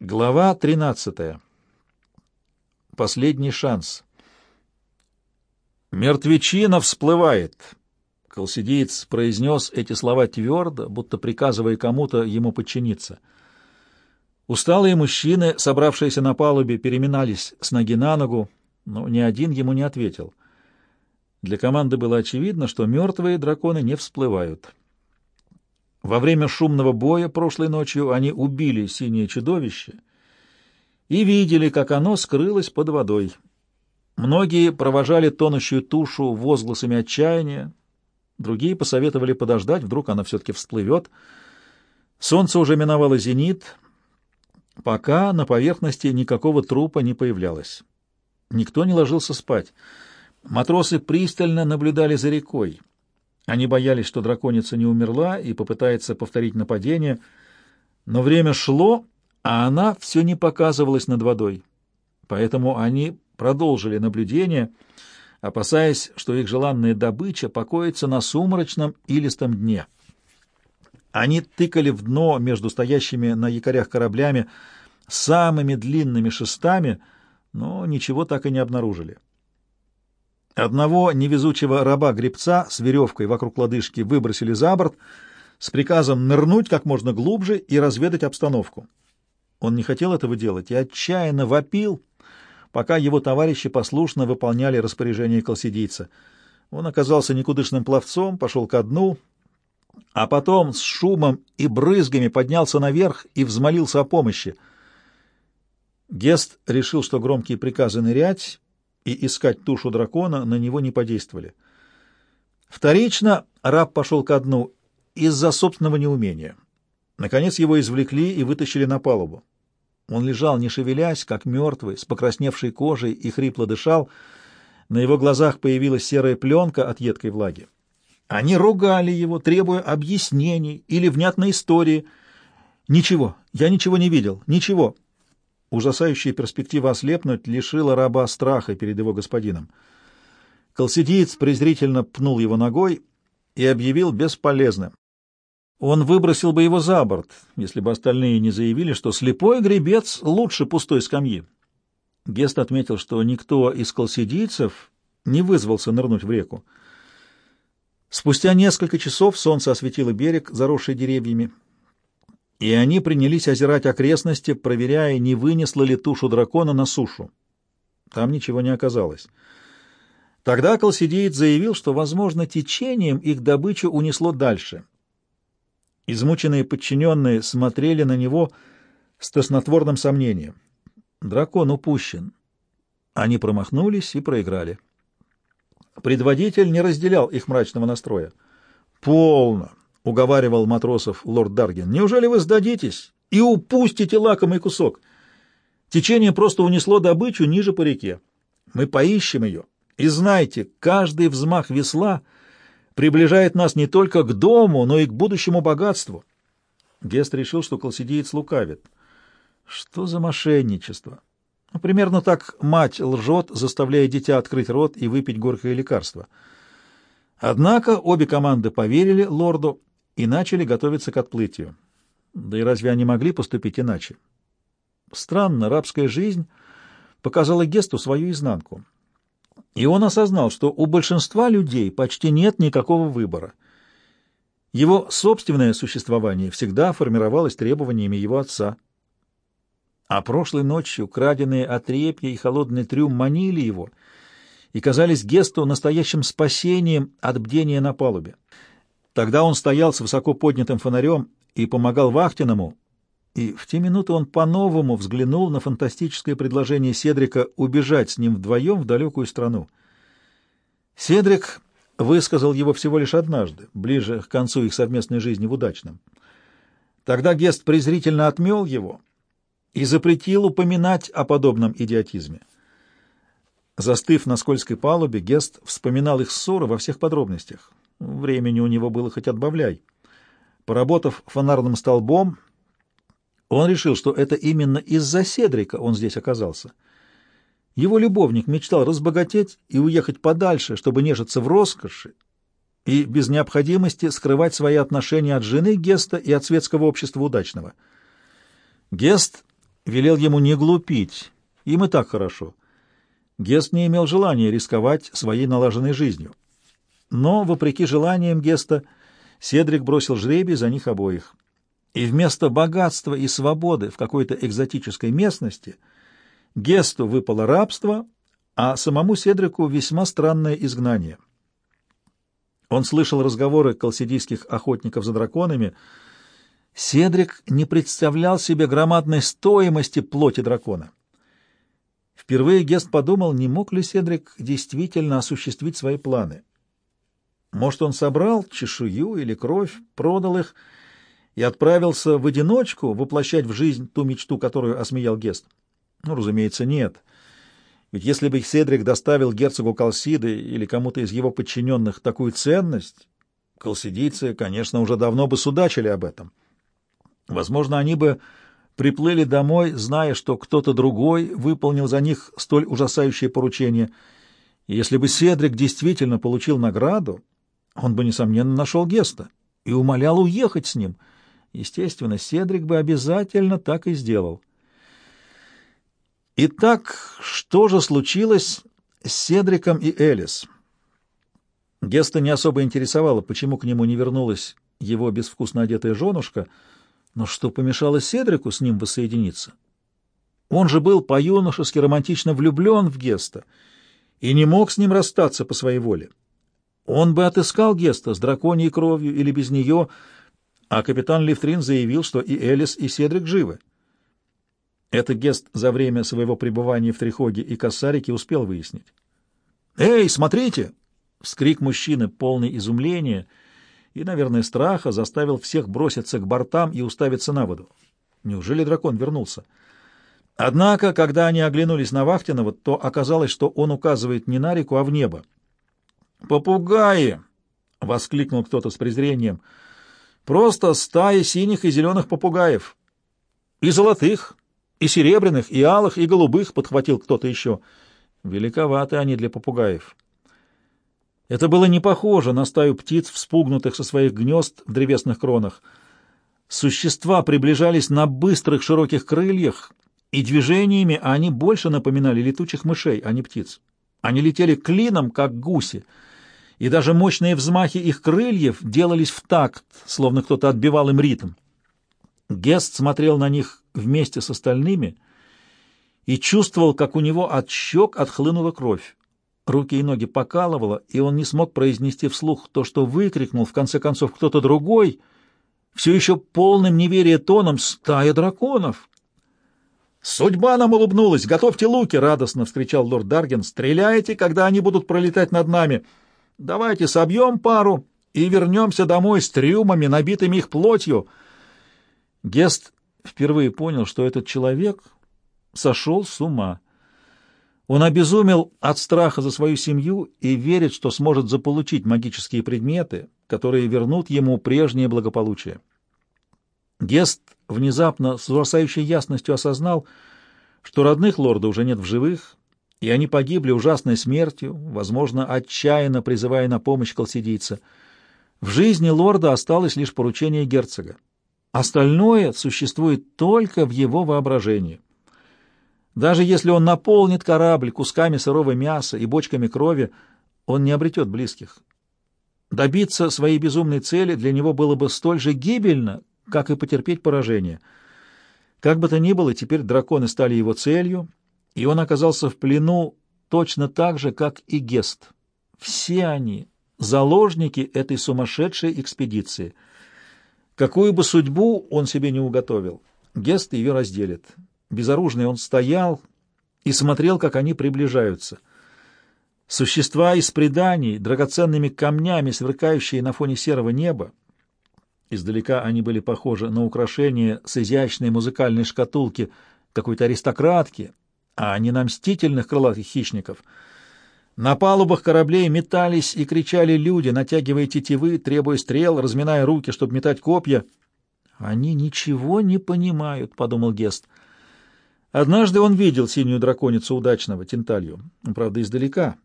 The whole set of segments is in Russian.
Глава 13. Последний шанс. «Мертвечина всплывает!» Колсидиец произнес эти слова твердо, будто приказывая кому-то ему подчиниться. Усталые мужчины, собравшиеся на палубе, переминались с ноги на ногу, но ни один ему не ответил. Для команды было очевидно, что мертвые драконы не всплывают. Во время шумного боя прошлой ночью они убили синее чудовище и видели, как оно скрылось под водой. Многие провожали тонущую тушу возгласами отчаяния, другие посоветовали подождать, вдруг она все-таки всплывет. Солнце уже миновало зенит, пока на поверхности никакого трупа не появлялось. Никто не ложился спать. Матросы пристально наблюдали за рекой. Они боялись, что драконица не умерла и попытается повторить нападение, но время шло, а она все не показывалась над водой. Поэтому они продолжили наблюдение, опасаясь, что их желанная добыча покоится на сумрачном илистом дне. Они тыкали в дно между стоящими на якорях кораблями самыми длинными шестами, но ничего так и не обнаружили. Одного невезучего раба-гребца с веревкой вокруг лодыжки выбросили за борт с приказом нырнуть как можно глубже и разведать обстановку. Он не хотел этого делать и отчаянно вопил, пока его товарищи послушно выполняли распоряжение колсидийца. Он оказался никудышным пловцом, пошел ко дну, а потом с шумом и брызгами поднялся наверх и взмолился о помощи. Гест решил, что громкие приказы нырять и искать тушу дракона на него не подействовали. Вторично раб пошел ко дну из-за собственного неумения. Наконец его извлекли и вытащили на палубу. Он лежал, не шевелясь, как мертвый, с покрасневшей кожей и хрипло дышал. На его глазах появилась серая пленка от едкой влаги. Они ругали его, требуя объяснений или внятной истории. «Ничего, я ничего не видел, ничего». Ужасающая перспектива ослепнуть лишила раба страха перед его господином. Колсидиец презрительно пнул его ногой и объявил бесполезным. Он выбросил бы его за борт, если бы остальные не заявили, что слепой гребец лучше пустой скамьи. Гест отметил, что никто из колсидийцев не вызвался нырнуть в реку. Спустя несколько часов солнце осветило берег, заросший деревьями и они принялись озирать окрестности, проверяя, не вынесла ли тушу дракона на сушу. Там ничего не оказалось. Тогда Колсидеец заявил, что, возможно, течением их добычу унесло дальше. Измученные подчиненные смотрели на него с тоснотворным сомнением. Дракон упущен. Они промахнулись и проиграли. Предводитель не разделял их мрачного настроя. «Полно! — уговаривал матросов лорд Дарген. — Неужели вы сдадитесь и упустите лакомый кусок? Течение просто унесло добычу ниже по реке. Мы поищем ее. И знайте, каждый взмах весла приближает нас не только к дому, но и к будущему богатству. Гест решил, что колсидеец лукавит. Что за мошенничество? Ну, примерно так мать лжет, заставляя дитя открыть рот и выпить горькое лекарство. Однако обе команды поверили лорду и начали готовиться к отплытию. Да и разве они могли поступить иначе? Странно, рабская жизнь показала Гесту свою изнанку. И он осознал, что у большинства людей почти нет никакого выбора. Его собственное существование всегда формировалось требованиями его отца. А прошлой ночью краденые отрепья и холодный трюм манили его и казались Гесту настоящим спасением от бдения на палубе. Тогда он стоял с высоко поднятым фонарем и помогал Вахтиному, и в те минуты он по-новому взглянул на фантастическое предложение Седрика убежать с ним вдвоем в далекую страну. Седрик высказал его всего лишь однажды, ближе к концу их совместной жизни в Удачном. Тогда Гест презрительно отмел его и запретил упоминать о подобном идиотизме. Застыв на скользкой палубе, Гест вспоминал их ссоры во всех подробностях. Времени у него было хоть отбавляй. Поработав фонарным столбом, он решил, что это именно из-за Седрика он здесь оказался. Его любовник мечтал разбогатеть и уехать подальше, чтобы нежиться в роскоши и без необходимости скрывать свои отношения от жены Геста и от светского общества удачного. Гест велел ему не глупить, им и так хорошо. Гест не имел желания рисковать своей налаженной жизнью. Но, вопреки желаниям Геста, Седрик бросил жребий за них обоих. И вместо богатства и свободы в какой-то экзотической местности Гесту выпало рабство, а самому Седрику весьма странное изгнание. Он слышал разговоры колсидийских охотников за драконами. Седрик не представлял себе громадной стоимости плоти дракона. Впервые Гест подумал, не мог ли Седрик действительно осуществить свои планы. Может, он собрал чешую или кровь, продал их и отправился в одиночку воплощать в жизнь ту мечту, которую осмеял Гест? Ну, разумеется, нет. Ведь если бы Седрик доставил герцогу Калсиды или кому-то из его подчиненных такую ценность, колсидийцы, конечно, уже давно бы судачили об этом. Возможно, они бы приплыли домой, зная, что кто-то другой выполнил за них столь ужасающее поручение. И если бы Седрик действительно получил награду, он бы, несомненно, нашел Геста и умолял уехать с ним. Естественно, Седрик бы обязательно так и сделал. Итак, что же случилось с Седриком и Элис? Геста не особо интересовало, почему к нему не вернулась его безвкусно одетая женушка, но что помешало Седрику с ним воссоединиться? Он же был по-юношески романтично влюблен в Геста и не мог с ним расстаться по своей воле. Он бы отыскал Геста с драконьей кровью или без нее, а капитан Лифтрин заявил, что и Элис, и Седрик живы. Это Гест за время своего пребывания в Трихоге и Кассарике успел выяснить. «Эй, смотрите!» — вскрик мужчины, полный изумления и, наверное, страха, заставил всех броситься к бортам и уставиться на воду. Неужели дракон вернулся? Однако, когда они оглянулись на Вахтинова, то оказалось, что он указывает не на реку, а в небо. «Попугаи!» — воскликнул кто-то с презрением. «Просто стаи синих и зеленых попугаев. И золотых, и серебряных, и алых, и голубых», — подхватил кто-то еще. «Великоваты они для попугаев». Это было не похоже на стаю птиц, вспугнутых со своих гнезд в древесных кронах. Существа приближались на быстрых широких крыльях, и движениями они больше напоминали летучих мышей, а не птиц. Они летели клином, как гуси — и даже мощные взмахи их крыльев делались в такт, словно кто-то отбивал им ритм. Гест смотрел на них вместе с остальными и чувствовал, как у него от щек отхлынула кровь. Руки и ноги покалывало, и он не смог произнести вслух то, что выкрикнул, в конце концов, кто-то другой, все еще полным неверия тоном «Стая драконов!» «Судьба нам улыбнулась! Готовьте луки!» — радостно вскричал лорд Дарген. «Стреляйте, когда они будут пролетать над нами!» Давайте собьем пару и вернемся домой с трюмами, набитыми их плотью. Гест впервые понял, что этот человек сошел с ума. Он обезумел от страха за свою семью и верит, что сможет заполучить магические предметы, которые вернут ему прежнее благополучие. Гест внезапно с ужасающей ясностью осознал, что родных лорда уже нет в живых, и они погибли ужасной смертью, возможно, отчаянно призывая на помощь колсидийца. В жизни лорда осталось лишь поручение герцога. Остальное существует только в его воображении. Даже если он наполнит корабль кусками сырого мяса и бочками крови, он не обретет близких. Добиться своей безумной цели для него было бы столь же гибельно, как и потерпеть поражение. Как бы то ни было, теперь драконы стали его целью, и он оказался в плену точно так же, как и Гест. Все они — заложники этой сумасшедшей экспедиции. Какую бы судьбу он себе не уготовил, Гест ее разделит. Безоружный он стоял и смотрел, как они приближаются. Существа из преданий, драгоценными камнями, сверкающие на фоне серого неба, Издалека они были похожи на украшения с изящной музыкальной шкатулки какой-то аристократки, а не на мстительных крылатых хищников. На палубах кораблей метались и кричали люди, натягивая тетивы, требуя стрел, разминая руки, чтобы метать копья. «Они ничего не понимают», — подумал Гест. Однажды он видел синюю драконицу удачного, Тенталью, правда, издалека.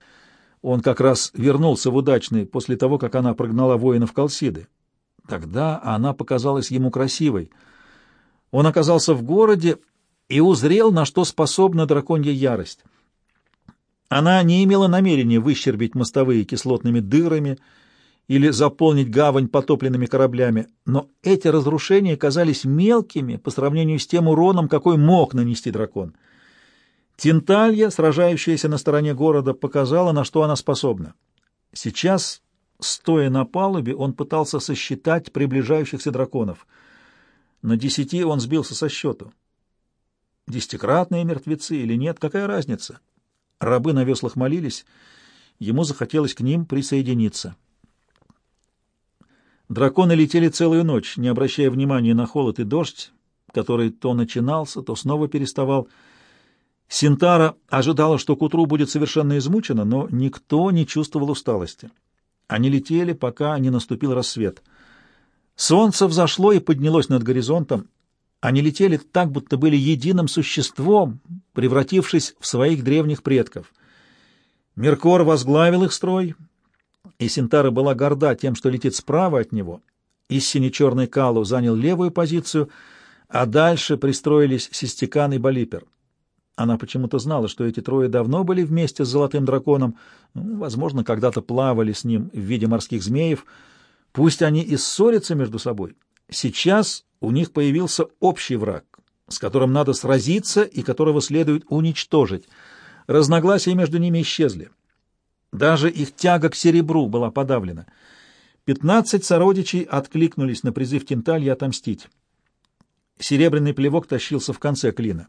Он как раз вернулся в удачный после того, как она прогнала воинов Калсиды. Тогда она показалась ему красивой. Он оказался в городе и узрел, на что способна драконья ярость. Она не имела намерения выщербить мостовые кислотными дырами или заполнить гавань потопленными кораблями, но эти разрушения казались мелкими по сравнению с тем уроном, какой мог нанести дракон. Тинталья, сражающаяся на стороне города, показала, на что она способна. Сейчас, стоя на палубе, он пытался сосчитать приближающихся драконов. На десяти он сбился со счету. Десятикратные мертвецы или нет, какая разница? Рабы на веслах молились, ему захотелось к ним присоединиться. Драконы летели целую ночь, не обращая внимания на холод и дождь, который то начинался, то снова переставал. Синтара ожидала, что к утру будет совершенно измучена, но никто не чувствовал усталости. Они летели, пока не наступил рассвет. Солнце взошло и поднялось над горизонтом. Они летели так, будто были единым существом, превратившись в своих древних предков. Меркор возглавил их строй, и Синтара была горда тем, что летит справа от него. Истине черный Калу занял левую позицию, а дальше пристроились Систекан и Балипер. Она почему-то знала, что эти трое давно были вместе с Золотым Драконом, ну, возможно, когда-то плавали с ним в виде морских змеев. Пусть они и ссорятся между собой, сейчас у них появился общий враг, с которым надо сразиться и которого следует уничтожить. Разногласия между ними исчезли. Даже их тяга к серебру была подавлена. Пятнадцать сородичей откликнулись на призыв Тинталья отомстить. Серебряный плевок тащился в конце клина.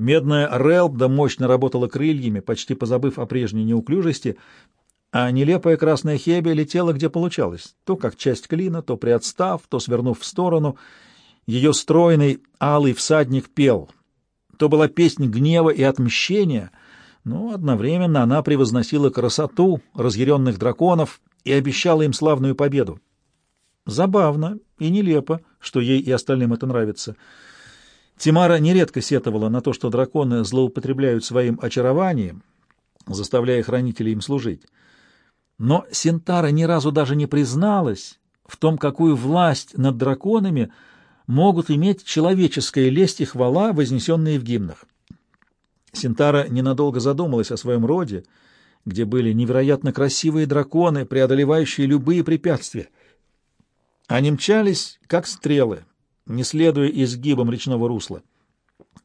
Медная Релбда мощно работала крыльями, почти позабыв о прежней неуклюжести, а нелепая красная Хебе летела, где получалось, то как часть клина, то приотстав, то свернув в сторону. Ее стройный алый всадник пел. То была песня гнева и отмщения, но одновременно она превозносила красоту разъяренных драконов и обещала им славную победу. Забавно и нелепо, что ей и остальным это нравится. Тимара нередко сетовала на то, что драконы злоупотребляют своим очарованием, заставляя хранителей им служить. Но Синтара ни разу даже не призналась в том, какую власть над драконами могут иметь человеческая лесть и хвала, вознесенные в гимнах. Синтара ненадолго задумалась о своем роде, где были невероятно красивые драконы, преодолевающие любые препятствия. Они мчались, как стрелы, не следуя изгибам речного русла.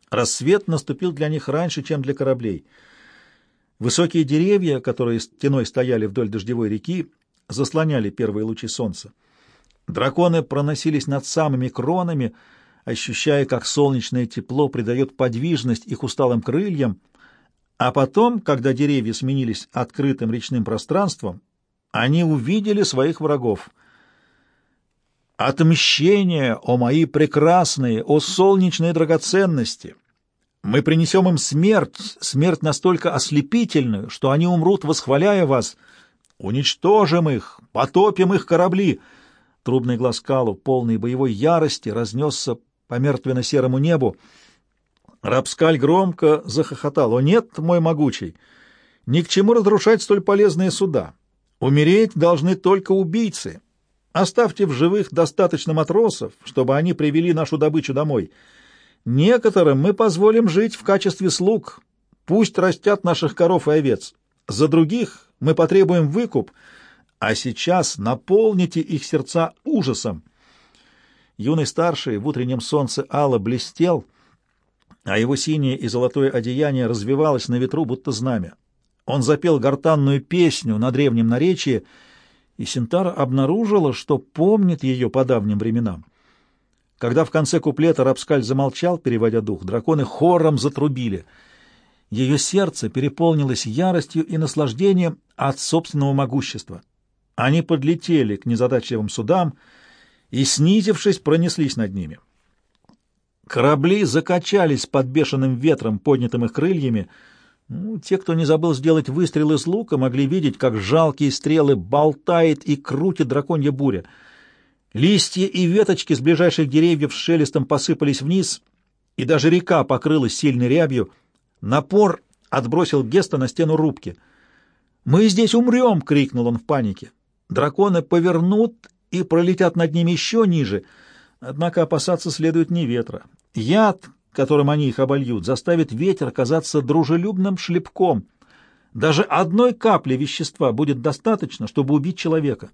Рассвет наступил для них раньше, чем для кораблей — Высокие деревья, которые стеной стояли вдоль дождевой реки, заслоняли первые лучи солнца. Драконы проносились над самыми кронами, ощущая, как солнечное тепло придает подвижность их усталым крыльям, а потом, когда деревья сменились открытым речным пространством, они увидели своих врагов. «Отмщение, о мои прекрасные, о солнечные драгоценности!» Мы принесем им смерть, смерть настолько ослепительную, что они умрут, восхваляя вас. Уничтожим их, потопим их корабли. Трубный глаз Калу, полный боевой ярости, разнесся по мертвенно-серому небу. Рабскаль громко захохотал. «О нет, мой могучий, ни к чему разрушать столь полезные суда. Умереть должны только убийцы. Оставьте в живых достаточно матросов, чтобы они привели нашу добычу домой». Некоторым мы позволим жить в качестве слуг, пусть растят наших коров и овец. За других мы потребуем выкуп, а сейчас наполните их сердца ужасом. Юный старший в утреннем солнце Алла блестел, а его синее и золотое одеяние развивалось на ветру, будто знамя. Он запел гортанную песню на древнем наречии, и Синтара обнаружила, что помнит ее по давним временам. Когда в конце куплета Рапскаль замолчал, переводя дух, драконы хором затрубили. Ее сердце переполнилось яростью и наслаждением от собственного могущества. Они подлетели к незадачливым судам и, снизившись, пронеслись над ними. Корабли закачались под бешеным ветром, поднятым их крыльями. Ну, те, кто не забыл сделать выстрел из лука, могли видеть, как жалкие стрелы болтает и крутит драконья буря — Листья и веточки с ближайших деревьев с шелестом посыпались вниз, и даже река покрылась сильной рябью. Напор отбросил Геста на стену рубки. «Мы здесь умрем!» — крикнул он в панике. «Драконы повернут и пролетят над ними еще ниже, однако опасаться следует не ветра. Яд, которым они их обольют, заставит ветер казаться дружелюбным шлепком. Даже одной капли вещества будет достаточно, чтобы убить человека.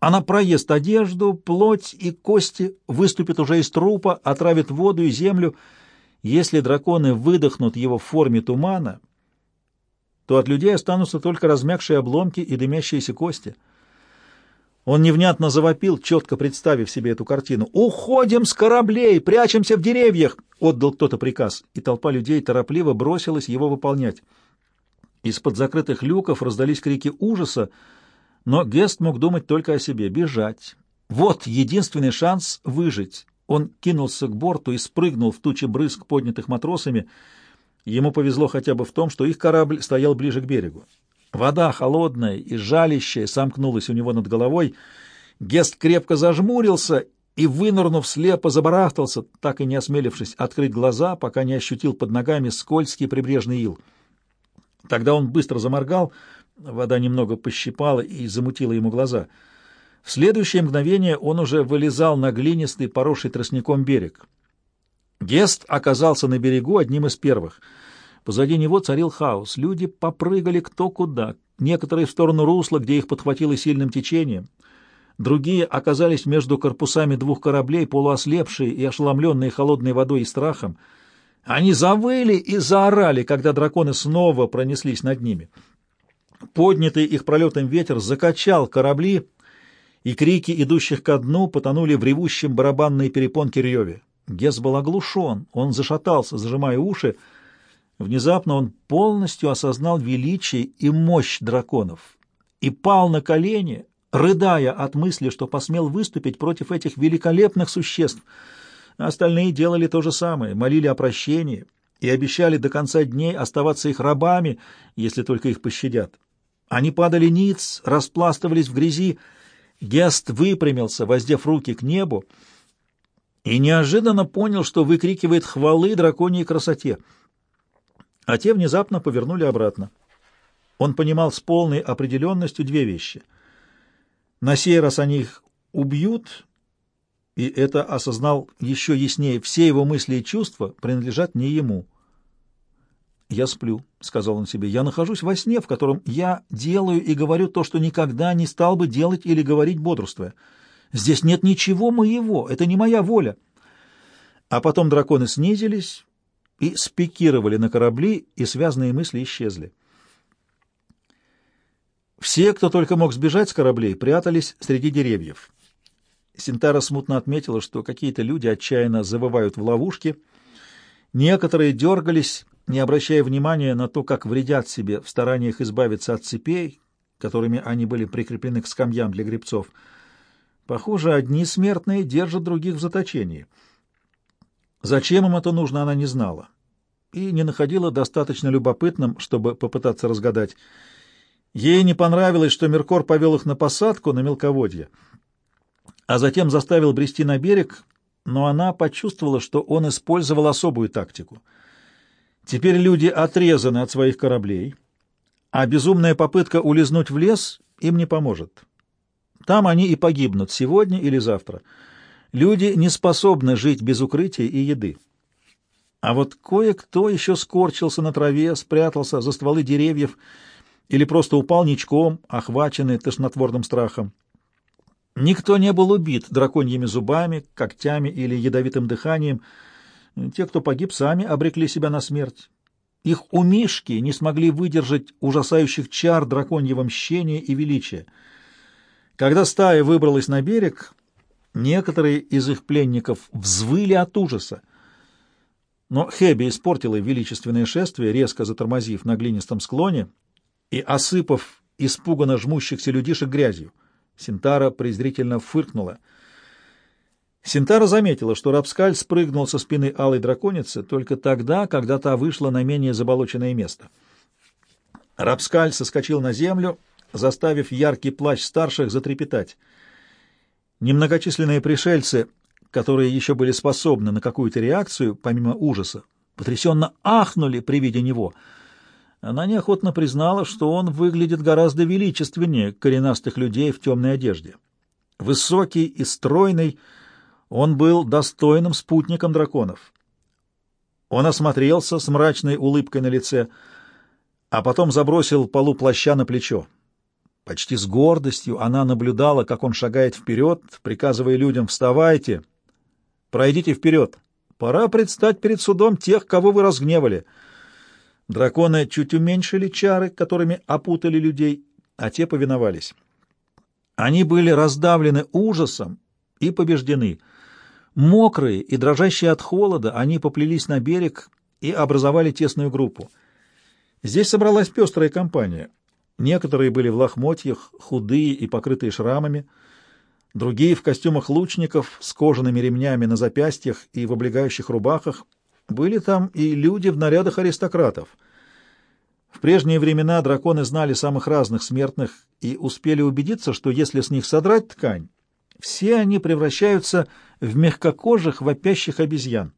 Она проест одежду, плоть и кости, выступит уже из трупа, отравит воду и землю. Если драконы выдохнут его в форме тумана, то от людей останутся только размягшие обломки и дымящиеся кости. Он невнятно завопил, четко представив себе эту картину. «Уходим с кораблей! Прячемся в деревьях!» — отдал кто-то приказ, и толпа людей торопливо бросилась его выполнять. Из-под закрытых люков раздались крики ужаса, но Гест мог думать только о себе — бежать. Вот единственный шанс выжить. Он кинулся к борту и спрыгнул в тучи брызг, поднятых матросами. Ему повезло хотя бы в том, что их корабль стоял ближе к берегу. Вода холодная и жалящая сомкнулась у него над головой. Гест крепко зажмурился и, вынырнув слепо, забарахтался, так и не осмелившись открыть глаза, пока не ощутил под ногами скользкий прибрежный ил. Тогда он быстро заморгал — Вода немного пощипала и замутила ему глаза. В следующее мгновение он уже вылезал на глинистый, поросший тростником берег. Гест оказался на берегу одним из первых. Позади него царил хаос. Люди попрыгали кто куда. Некоторые в сторону русла, где их подхватило сильным течением. Другие оказались между корпусами двух кораблей, полуослепшие и ошеломленные холодной водой и страхом. Они завыли и заорали, когда драконы снова пронеслись над ними. Поднятый их пролетом ветер закачал корабли, и крики идущих ко дну потонули в ревущем барабанной перепонке реве. Гес был оглушен, он зашатался, зажимая уши. Внезапно он полностью осознал величие и мощь драконов и пал на колени, рыдая от мысли, что посмел выступить против этих великолепных существ. Остальные делали то же самое, молили о прощении и обещали до конца дней оставаться их рабами, если только их пощадят. Они падали ниц, распластывались в грязи. Гест выпрямился, воздев руки к небу, и неожиданно понял, что выкрикивает хвалы драконьей красоте. А те внезапно повернули обратно. Он понимал с полной определенностью две вещи. На сей раз они их убьют, и это осознал еще яснее. Все его мысли и чувства принадлежат не ему — «Я сплю», — сказал он себе. «Я нахожусь во сне, в котором я делаю и говорю то, что никогда не стал бы делать или говорить бодрствуя. Здесь нет ничего моего, это не моя воля». А потом драконы снизились и спикировали на корабли, и связанные мысли исчезли. Все, кто только мог сбежать с кораблей, прятались среди деревьев. Синтара смутно отметила, что какие-то люди отчаянно завывают в ловушке. Некоторые дергались не обращая внимания на то, как вредят себе в стараниях избавиться от цепей, которыми они были прикреплены к скамьям для гребцов. Похоже, одни смертные держат других в заточении. Зачем им это нужно, она не знала и не находила достаточно любопытным, чтобы попытаться разгадать. Ей не понравилось, что Меркор повел их на посадку на мелководье, а затем заставил брести на берег, но она почувствовала, что он использовал особую тактику — Теперь люди отрезаны от своих кораблей, а безумная попытка улизнуть в лес им не поможет. Там они и погибнут сегодня или завтра. Люди не способны жить без укрытия и еды. А вот кое-кто еще скорчился на траве, спрятался за стволы деревьев или просто упал ничком, охваченный тошнотворным страхом. Никто не был убит драконьими зубами, когтями или ядовитым дыханием, те, кто погиб, сами обрекли себя на смерть. Их умишки не смогли выдержать ужасающих чар драконьего мщения и величия. Когда стая выбралась на берег, некоторые из их пленников взвыли от ужаса. Но Хеби испортила величественное шествие, резко затормозив на глинистом склоне и осыпав испуганно жмущихся людишек грязью. Синтара презрительно фыркнула — Синтара заметила, что Рапскаль спрыгнул со спины алой драконицы только тогда, когда та вышла на менее заболоченное место. Рапскаль соскочил на землю, заставив яркий плащ старших затрепетать. Немногочисленные пришельцы, которые еще были способны на какую-то реакцию, помимо ужаса, потрясенно ахнули при виде него. Она неохотно признала, что он выглядит гораздо величественнее коренастых людей в темной одежде. Высокий и стройный, он был достойным спутником драконов. Он осмотрелся с мрачной улыбкой на лице, а потом забросил полу плаща на плечо. Почти с гордостью она наблюдала, как он шагает вперед, приказывая людям «Вставайте! Пройдите вперед! Пора предстать перед судом тех, кого вы разгневали!» Драконы чуть уменьшили чары, которыми опутали людей, а те повиновались. Они были раздавлены ужасом и побеждены. Мокрые и дрожащие от холода, они поплелись на берег и образовали тесную группу. Здесь собралась пестрая компания. Некоторые были в лохмотьях, худые и покрытые шрамами, другие в костюмах лучников с кожаными ремнями на запястьях и в облегающих рубахах. Были там и люди в нарядах аристократов. В прежние времена драконы знали самых разных смертных и успели убедиться, что если с них содрать ткань, все они превращаются в мягкокожих вопящих обезьян.